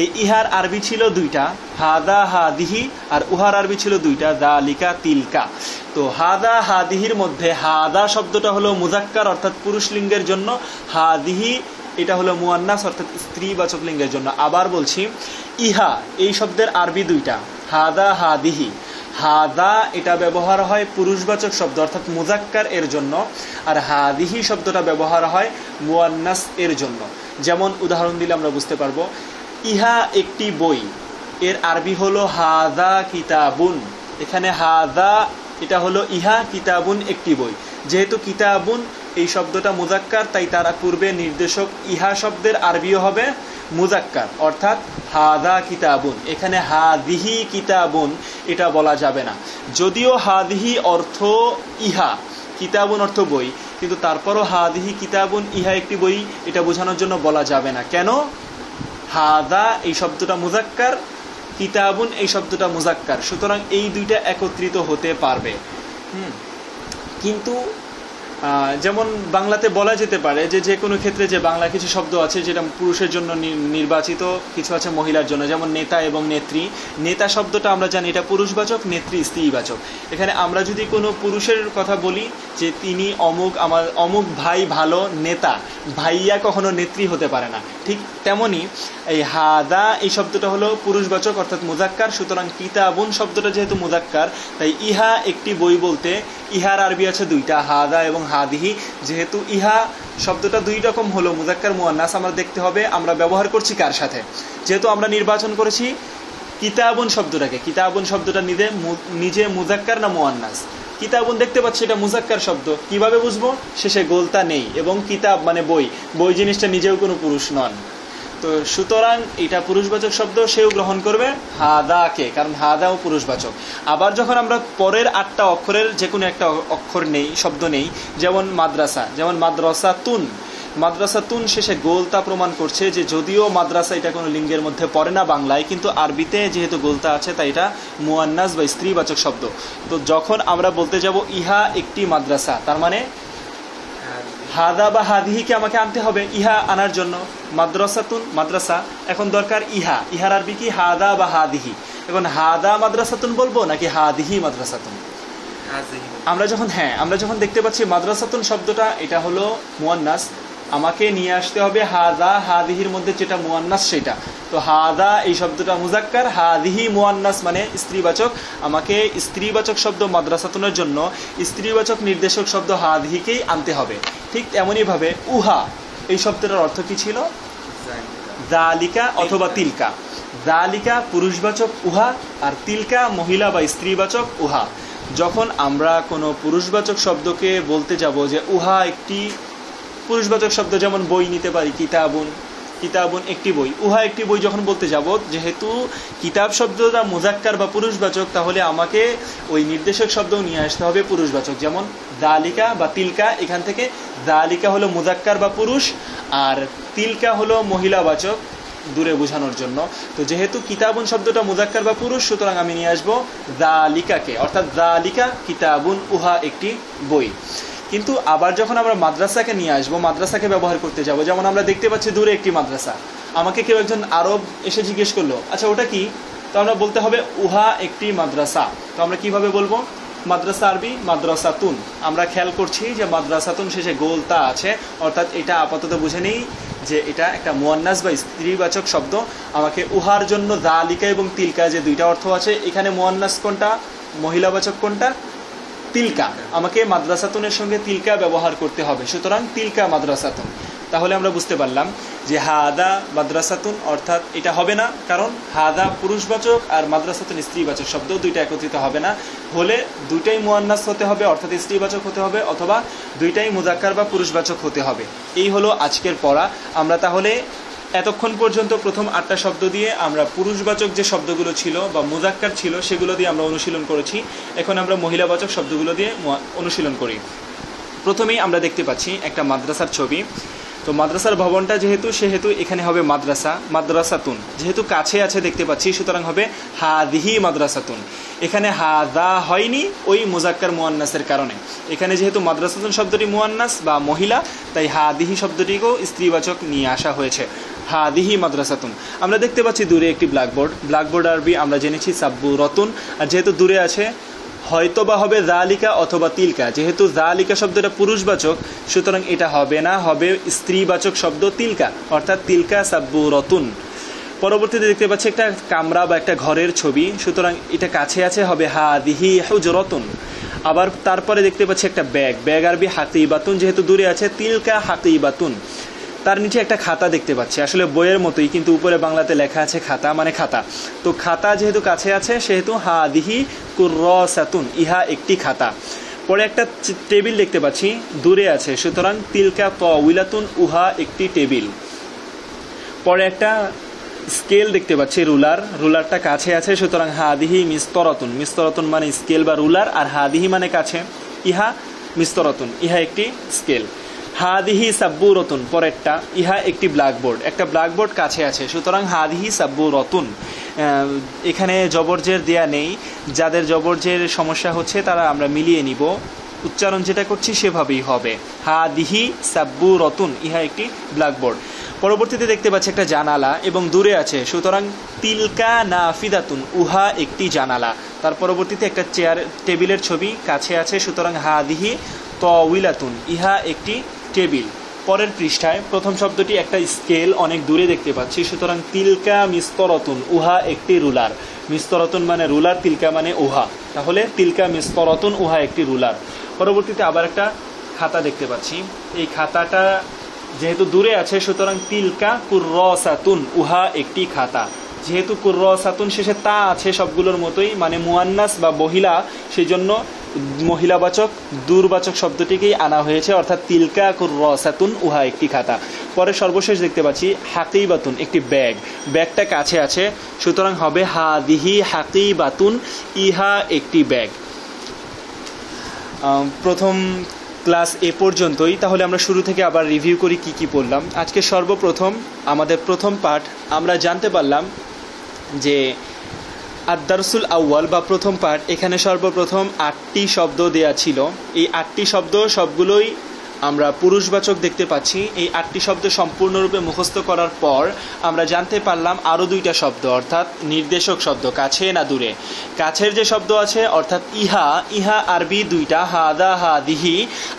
এই ইহার আরবি ছিল দুইটা, হাদা হাদিহি, আর উহার আরবি ছিল দুইটা দা লিকা তিলকা। তো হাদা হাদিহির মধ্যে হাদা শব্দটা হলো মুজাক্কার, অর্থাৎ পুরুষ লিঙ্গের জন্য। হাদিহি, এটা হলো মুয়ান্নাস, অর্থাৎ স্ত্রীবাচক লিঙ্গের জন্য। আবার বলছি, ইহা, এই শব্দের আরবি দুইটা, হাদা হাদিহি। হাদা, এটা ব্যবহার হয় পুরুষবাচক শব্দ, অর্থাৎ মুজাক্কার এর জন্য। আর হাদিহি শব্দটা ব্যবহার হয় মুয়ান্নাস এর জন্য। যেমন উদাহরণ দিলে আমরা বুঝতে পারব ইহা একটি বই। এর আরবি হলো হাজা কিতাবুন। এখানে হাজা এটা হলো ইহা কিতাবুন একটি বই। যেহেতু কিতাবুন এই শব্দটা মুজাক্কার তাই তারা পূর্বে নির্দেশক ইহা শব্দের আরবিও হবে মুজাক্কার অর্থাৎ হাদা কিতাবুন। এখানে হাদিহি কিতাবুন, এটা বলা যাবে না। যদিও হাদিহি অর্থ ইহা, কিতাবুন অর্থ বই, কিন্তু তারপরও হাদিহি কিতাবুন ইহা একটি বই, এটা বোঝানোর জন্য বলা যাবে না। কেন? হাদা, এই শব্দটা মুজাক্কার, কিতাবুন, এই শব্দটা মুজাক্কার। সুতরাং এই দুইটা একত্রিত হতে পারবে। হুম। কিন্তু যেমন বাংলাতে বলা যেতে পারে যে যে কোনো ক্ষেত্রে যে বাংলা কিছু শব্দ আছে যেটা পুরুষের জন্য নির্বাচিত, কিছু আছে মহিলার জন্য, যেমন নেতা এবং নেত্রী। নেতা শব্দটা আমরা জানি, এটা পুরুষবাচক, নেত্রী স্ত্রীবাচক। এখানে আমরা যদি কোনো পুরুষের কথা বলি, যে তিনি অমুক আমার, অমুক ভাই ভালো নেতা, ভাইয়া কখনো নেত্রী হতে পারে না। ঠিক তেমনি এই হাদা, এই শব্দটা হলো পুরুষবাচক, অর্থাৎ মুজাক্কার সুতরাং কিতাবুন শব্দটা যেহেতু মুজাক্কার তাই ইহা একটি বই বলতে, ইহার আরবি আছে দুইটা, হাদা এবং হাদিহি, যেহেতু ইহা শব্দটা দুই রকম হলো মুজাক্কার মুয়ান্নাস আমরা দেখতে হবে আমরা ব্যবহার করছি কার সাথে। যেহেতু আমরা নির্বাচন করেছি কিতাবন শব্দটাকে, কিতাবন শব্দটা নিজে নিজে মুজাক্কার না মুয়ান্নাস কিতাবন দেখতে পাচ্ছি এটা মুজাক্কার শব্দ। কীভাবে বুঝব? শেষে গোলতা নেই এবং কিতাব মানে বই। বই জিনিসটা নিজেও কোনো পুরুষ নন। তো সুতরাং এটা পুরুষবাচক শব্দ, সেও গ্রহণ করবে হাদাকে, কারণ হাদাও পুরুষবাচক। আবার যখন আমরা পরের আটটা অক্ষরের যে কোনো একটা অক্ষর নেই, শব্দ নেই, যেমন মাদ্রাসা যেমন মাদ্রাসা তুন মাদ্রাসাতুন শেষে গোলতা প্রমাণ করছে যে যদিও মাদ্রাসা এটা কোনো লিঙ্গের মধ্যে পড়ে না বাংলায়, কিন্তু আরবিতে যেহেতু গোলতা আছে, তাই এটা মুয়ান্নাস বা স্ত্রীবাচক শব্দ। তো যখন আমরা বলতে যাব ইহা একটি মাদ্রাসা, তার মানে হাদা বা হাদিহিকে আমাকে আনতে হবে? ইহা আনার জন্য। মাদ্রাসাতুন মাদ্রাসা। এখন দরকার ইহা। ইহার আরবি কি? হাদা বা হাদিহি। এখন হাদা মাদ্রাসাতুন বলব নাকি হাদিহি মাদ্রাসাতুন? আমরা যখন হ্যাঁ আমরা যখন দেখতে পাচ্ছি মাদ্রাসাতুন শব্দটা এটা হলো মুয়ান্নাস। আমাকে নিয়ে আসতে হবে হাদা, হাদিহির মধ্যে যেটা মুয়ান্নাস সেটা। তো হাদা এই শব্দটা মুজাক্কার, হাদিহি মুয়ান্নাস মানে স্ত্রীবাচক। আমাকে স্ত্রীবাচক শব্দ মাদ্রাসাতুনের জন্য, স্ত্রীবাচক নির্দেশক শব্দ হাদিহিকেই আনতে হবে। ঠিক এমনইভাবে উহা, এই শব্দটার অর্থ কি ছিল? জালিকা অথবা তিলকা। জালিকা পুরুষবাচক উহা আর তিলকা মহিলা বা স্ত্রীবাচক উহা। যখন আমরা কোনো পুরুষবাচক শব্দকে বলতে যাব যে উহা একটি পুরুষবাচক শব্দ যেমন বই নিতে পারি, কিতাবুন কিতাবুন একটি বই। উহা একটি বই যখন বলতে যাব, যেহেতু কিতাব শব্দটা মুজাক্কার বা পুরুষবাচক, তাহলে আমাকে ওই নির্দেশক শব্দও নিয়ে আসতে হবে পুরুষবাচক। যেমন, দালিকা বা তিলকা, এখান থেকে দালিকা হলো মুজাক্কার বা পুরুষ, আর তিলকা হলো মহিলাবাচক, দূরে বোঝানোর জন্য। তো যেহেতু কিতাবুন শব্দটা মুজাক্কার বা পুরুষ, সুতরাং আমি নিয়ে আসব দালিকাকে। অর্থাৎ দালিকা, কিতাবুন, উহা একটি বই। কিন্তু আবার যখন আমরা মাদ্রাসাকে নিয়ে আসব, মাদ্রাসাকে ব্যবহার করতে যাব, যেমন আমরা দেখতে পাচ্ছি দূরে একটি মাদ্রাসা, আমাকে কেউ একজন আরব এসে জিজ্ঞেস করল আচ্ছা ওটা কি? তো আমরা বলতে হবে, উহা একটি মাদ্রাসা। তো আমরা কীভাবে বলব? মাদ্রাসা আরবি, মাদ্রাসাতুন। আমরা খেয়াল করছি যে মাদ্রাসাতুন শেষে গোলতা আছে, অর্থাৎ এটা আপাতত বুঝে নেই যে এটা একটা মুয়ান্নাস বা স্ত্রীবাচক শব্দ। আমাকে উহার জন্য দালিকা এবং তিলকা যে দুইটা অর্থ আছে, এখানে মুয়ান্নাস কোনটা? মহিলাবাচক কোনটা? তিলকা। আমাকে মাদ্রাসাতুনের সঙ্গে তিলকা ব্যবহার করতে হবে। সুতরাং তিলকা মাদ্রাসাতুন। তাহলে আমরা বুঝতে পারলাম যে হাদা মাদ্রাসাতুন অর্থাৎ এটা হবে না, কারণ হাদা পুরুষবাচক আর মাদ্রাসাতুন স্ত্রীবাচক শব্দ দুইটা একত্রিত হবে না। হলে দুইটাই মুয়ান্নাস হতে হবে, অর্থাৎ স্ত্রীবাচক হতে হবে, অথবা দুইটাই মুজাক্কার বা পুরুষবাচক হতে হবে। এই হলো আজকের পড়া। আমরা তাহলে এতক্ষণ পর্যন্ত প্রথম আটটা শব্দ দিয়ে আমরা পুরুষবাচক যে শব্দগুলো ছিল বা মুজাক্কার ছিল, সেগুলো দিয়ে আমরা অনুশীলন করেছি। এখন আমরা মহিলাবাচক শব্দগুলো দিয়ে অনুশীলন করি। প্রথমেই আমরা দেখতে পাচ্ছি একটা মাদ্রাসার ছবি। তো মাদ্রাসার ভবনটা যেহেতু, সেহেতু এখানে হবে মাদ্রাসা, মাদ্রাসাতুন। যেহেতু কাছে আছে দেখতে পাচ্ছি, সুতরাং হবে হাদিহি মাদ্রাসাতুন। এখানে হাদা হয়নি ওই মুজাক্কার মুয়ান্নাসের কারণে। এখানে যেহেতু মাদ্রাসাতুন শব্দটি মুয়ান্নাস বা মহিলা, তাই হাদিহি শব্দটিকেও স্ত্রীবাচক নিয়ে আসা হয়েছে। হাদিহি মাদ্রাসাতুন। আমরা দেখতে পাচ্ছি দূরে একটি ব্ল্যাকবোর্ড। ব্ল্যাকবোর্ড আরবি, আমরা জেনেছি সাব্বু রতুন। আর যেহেতু দূরে আছে হয়তো বা হবে জালিকা অথবা তিলকা। যেহেতু জালিকা শব্দটা পুরুষবাচক, সুতরাং এটা হবে না, হবে স্ত্রীবাচক শব্দ তিলকা, অর্থাৎ তিলকা সাব্বু রতুন। পরবর্তীতে দেখতে পাচ্ছি একটা কামরা বা একটা ঘরের ছবি, সুতরাং এটা কাছে আছে, হবে হা দিহি হুজরতুন। আবার তারপরে দেখতে পাচ্ছি একটা ব্যাগ। ব্যাগ আরবি হাকিবাতুন যেহেতু দূরে আছে, তিলকা হাকিবাতুন তার নিচে একটা খাতা দেখতে পাচ্ছি। আসলে বইয়ের মতোই, কিন্তু উপরে বাংলাতে লেখা আছে খাতা মানে খাতা। তো খাতা যেহেতু কাছে আছে, সেহেতু হা দিহি কুর্রসাতুন, ইহা একটি খাতা। পরে একটা টেবিল দেখতে পাচ্ছি, দূরে আছে। সুতরাং তিলকা উইলাতুন উহা একটি টেবিল। পরে একটা স্কেল দেখতে পাচ্ছি, রুলার। রুলারটা কাছে আছে, সুতরাং হাদিহি মিস্তরতুন। মিস্তরতুন মানে স্কেল বা রুলার, আর হাদিহি মানে কাছে। ইহা মিস্তরতুন, ইহা একটি স্কেল। হাদিহি সাব্বু রতুন পরেরটা, ইহা একটি ব্ল্যাকবোর্ড। একটা ব্ল্যাকবোর্ড কাছে আছে। সুতরাং হাদিহি সাব্বু রতুন এখানে জবরজের দেয়া নেই। যাদের জবরজের সমস্যা হচ্ছে, তারা আমরা মিলিয়ে নিব। উচ্চারণ যেটা করছি, সেভাবেই হবে। হা দিহি সাব্বু রতুন ইহা একটি ব্ল্যাকবোর্ড। পরবর্তীতে দেখতে পাচ্ছি একটা জানালা, এবং দূরে আছে। সুতরাং তিলকা না ফিদাতুন উহা একটি জানালা। তার পরবর্তীতে একটা চেয়ার, টেবিলের ছবি কাছে আছে। সুতরাং হা দিহি তউইলাতুন ইহা একটি টেবিল। পরের পৃষ্ঠায় প্রথম শব্দটি একটা স্কেল অনেক দূরে দেখতে পাচ্ছি। সুতরাং তিলকা মিস্তরতুন উহা একটি রুলার। মিস্তরতুন মানে রুলার, তিলকা মানে উহা। তাহলে তিলকা মিস্তরতুন উহা একটি রুলার। পরবর্তীতে আবার একটা খাতা দেখতে পাচ্ছি। এই খাতাটা যেহেতু দূরে আছে, সুতরাং তিলকা কুর্রসাতুন, উহা একটি খাতা। যেহেতু কুর্রসাতুন, শেষে তা আছে সবগুলোর মতোই মানে মুয়ান্নাস বা মহিলা সেই জন্য মহিলাবাচক, দূরবাচক শব্দটিকেই আনা হয়েছে, অর্থাৎ তিলকা কুর্রসাতুন, উহা একটি খাতা। পরে সর্বশেষ দেখতে পাচ্ছি, হাকিবাতুন, একটি ব্যাগ। ব্যাগটা কাছে আছে, সুতরাং হবে হাদিহি হাকিবাতুন, ইহা একটি ব্যাগ। প্রথম ক্লাস এ পর্যন্তই। তাহলে আমরা শুরু থেকে আবার রিভিউ করি কি কি পড়লাম। আজকে সর্বপ্রথম, আমাদের প্রথম পাঠ, আমরা জানতে পারলাম যে আদারসুল আউয়াল বা প্রথম পাঠ, এখানে সর্বপ্রথম আটটি শব্দ দেয়া ছিল। এই আটটি শব্দ সবগুলোই আমরা পুরুষবাচক দেখতে পাচ্ছি। এই আটটি শব্দ সম্পূর্ণরূপে মুখস্থ করার পর আমরা জানতে পারলাম আরও দুইটা শব্দ, অর্থাৎ নির্দেশক শব্দ, কাছে না দূরে। কাছের যে শব্দ আছে, অর্থাৎ ইহা ইহা আরবি দুইটা, হাদা হাদিহি,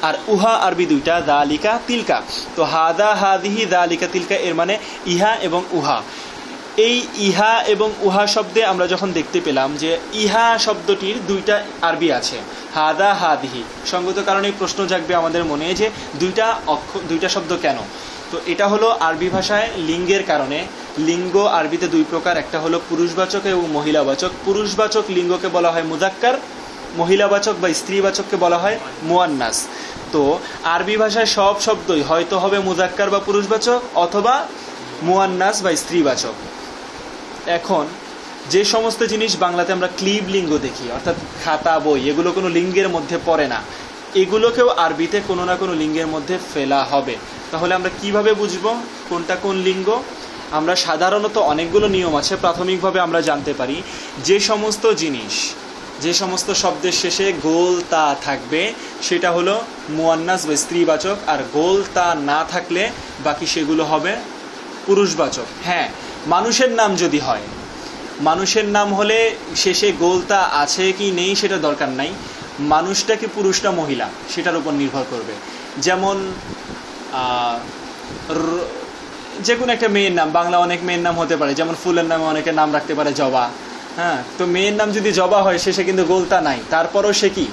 আর উহা আরবি দুইটা, দালিকা তিলকা। তো হাদা হাদিহি, দালিকা তিলকা এর মানে ইহা এবং উহা। এই ইহা এবং উহা শব্দে আমরা যখন দেখতে পেলাম যে ইহা শব্দটির দুইটা আরবি আছে, হাদা হাদিহি। সঙ্গত কারণে প্রশ্ন জাগবে আমাদের মনে যে দুইটা অক্ষ, দুইটা শব্দ কেন? তো এটা হলো আরবি ভাষায় লিঙ্গের কারণে। লিঙ্গ আরবিতে দুই প্রকার, একটা হলো পুরুষবাচক এবং মহিলাবাচক। পুরুষবাচক লিঙ্গকে বলা হয় মুজাক্কার মহিলাবাচক বা স্ত্রীবাচককে বলা হয় মুয়ান্নাস। তো আরবি ভাষায় সব শব্দই হয়তো হবে মুজাক্কার বা পুরুষবাচক অথবা মুয়ান্নাস বা স্ত্রীবাচক। এখন, যে সমস্ত জিনিস বাংলাতে আমরা ক্লিব লিঙ্গ দেখি, অর্থাৎ খাতা, বই, এগুলো কোনো লিঙ্গের মধ্যে পড়ে না। এগুলোকেও আরবিতে কোনো না কোনো লিঙ্গের মধ্যে ফেলা হবে। তাহলে আমরা কীভাবে বুঝব কোনটা কোন লিঙ্গ? আমরা সাধারণত অনেকগুলো নিয়ম আছে, প্রাথমিকভাবে আমরা জানতে পারি, যে সমস্ত জিনিস, যে সমস্ত শব্দের শেষে গোল তা থাকবে, সেটা হলো মুয়ান্নাস বা স্ত্রীবাচক, আর গোল তা না থাকলে বাকি সেগুলো হবে পুরুষবাচক। হ্যাঁ মানুষের নাম যদি হয়, মানুষের নাম হলে শেষে গোলতা আছে কি নেই সেটা দরকার নাই। মানুষটা কি পুরুষটা মহিলা, সেটার উপর নির্ভর করবে। যেমন যে কোনো একটা মেয়ের নাম, বাংলা অনেক মেয়ের নাম হতে পারে, যেমন ফুলের নামে অনেকে নাম রাখতে পারে জবা। হ্যাঁ তো মেয়ের নাম যদি জবা হয়, শেষে কিন্তু গোলতা নাই। তারপরও সে কি?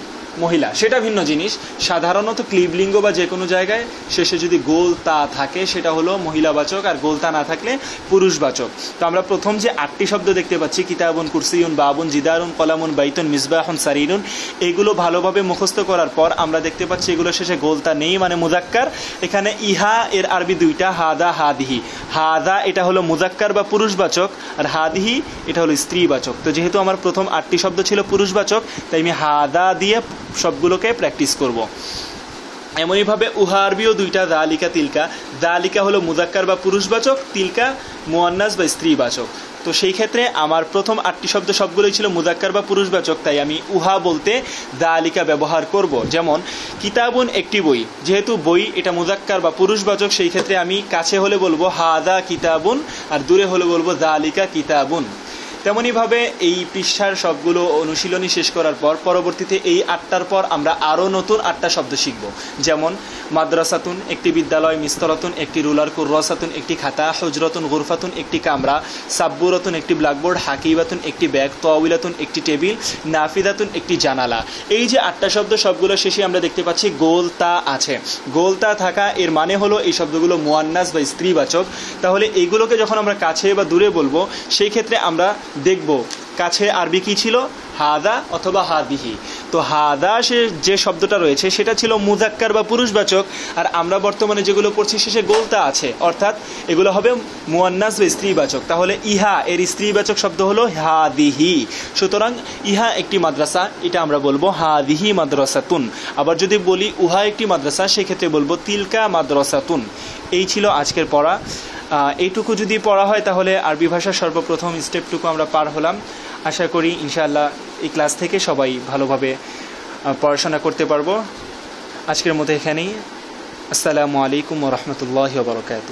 মহিলা, সেটা ভিন্ন জিনিস। সাধারণত ক্লিবলিঙ্গ বা যে কোনো জায়গায় শেষে যদি গোল তা থাকে, সেটা হলো মহিলাবাচক আর গোল তা না থাকলে পুরুষবাচক। তো আমরা প্রথম যে আটটি শব্দ দেখতে পাচ্ছি, কিতাবুন, কুরসিউন, বাবুন, জিদারুন, কলামুন, বাইতুন, মিসবাহুন, সারিরুন, এগুলো ভালোভাবে মুখস্থ করার পর আমরা দেখতে পাচ্ছি এগুলো শেষে গোলতা নেই মানে মুজাক্কার। এখানে ইহা এর আরবি দুইটা, হাদা, হাদিহি। হাদা, এটা হলো মুজাক্কার বা পুরুষবাচক, আর হাদিহি, এটা হলো স্ত্রীবাচক। তো যেহেতু আমার প্রথম আটটি শব্দ ছিল পুরুষবাচক, তাই আমি হাদা দিয়ে সবগুলোকে প্র্যাকটিস করব। এমনইভাবে উহা আরবিও দুইটা দালিকা তিলকা। দালিকা হলো মুজাক্কার বা পুরুষবাচক, তিলকা মুয়ান্নাস বা স্ত্রীবাচক। তো সেই ক্ষেত্রে আমার প্রথম আটটি শব্দ সবগুলোই ছিল মুজাক্কার বা পুরুষবাচক, তাই আমি উহা বলতে দালিকা ব্যবহার করব। যেমন, কিতাবুন একটি বই। যেহেতু বই এটা মুজাক্কার বা পুরুষবাচক, সেই ক্ষেত্রে আমি কাছে হলে বলব, হাদা কিতাবুন আর দূরে হলে বলব, দালিকা কিতাবুন তেমনইভাবে এই পৃষ্ঠার সবগুলো অনুশীলনী শেষ করার পর পরবর্তীতে এই আটটার পর আমরা আরও নতুন আটটা শব্দ শিখব। যেমন, মাদ্রাসাতুন, একটি বিদ্যালয়, মিস্তরাতুন, একটি রুলার কুর্রসাতুন একটি খাতা, হজরতুন, গুরফাতুন, একটি কামরা, সাব্বুরাতুন, একটি ব্ল্যাকবোর্ড, হাকিবাতুন, একটি ব্যাগ তওবিলাতুন একটি টেবিল, নাফিদাতুন, একটি জানালা। এই যে আটটা শব্দ, সবগুলো শেষে আমরা দেখতে পাচ্ছি গোলতা আছে। গোলতা থাকা এর মানে হলো এই শব্দগুলো মুয়ান্নাস বা স্ত্রীবাচক। তাহলে এইগুলোকে যখন আমরা কাছে বা দূরে বলব, সেই ক্ষেত্রে আমরা দেখব, কাছে আরবি কি ছিল? হাদা অথবা হাদিহি। তো হাদা সে যে শব্দটা রয়েছে, সেটা ছিল মুজাক্কার বা পুরুষবাচক। আর আমরা বর্তমানে যেগুলো পড়ছি, শেষে গোলতা আছে। অর্থাৎ এগুলো হবে মুয়ান্নাস বা স্ত্রীবাচক। তাহলে ইহা, এর স্ত্রীবাচক শব্দ হলো হাদিহি। সুতরাং ইহা একটি মাদ্রাসা, এটা আমরা বলব হাদিহি মাদ্রাসাতুন। আবার যদি বলি উহা একটি মাদ্রাসা, সেক্ষেত্রে বলব তিলকা মাদ্রাসাতুন। এই ছিল আজকের পড়া। এইটুকু যদি পড়া হয় তাহলে আরবি ভাষার সর্বপ্রথম স্টেপটুকু আমরা পার হলাম। আশা করি ইনশাআল্লাহ এই ক্লাস থেকে সবাই ভালোভাবে পড়াশোনা করতে পারব। আজকের মতো এখানেই। আসসালামু আলাইকুম রহমতুল্লাহ বরকাত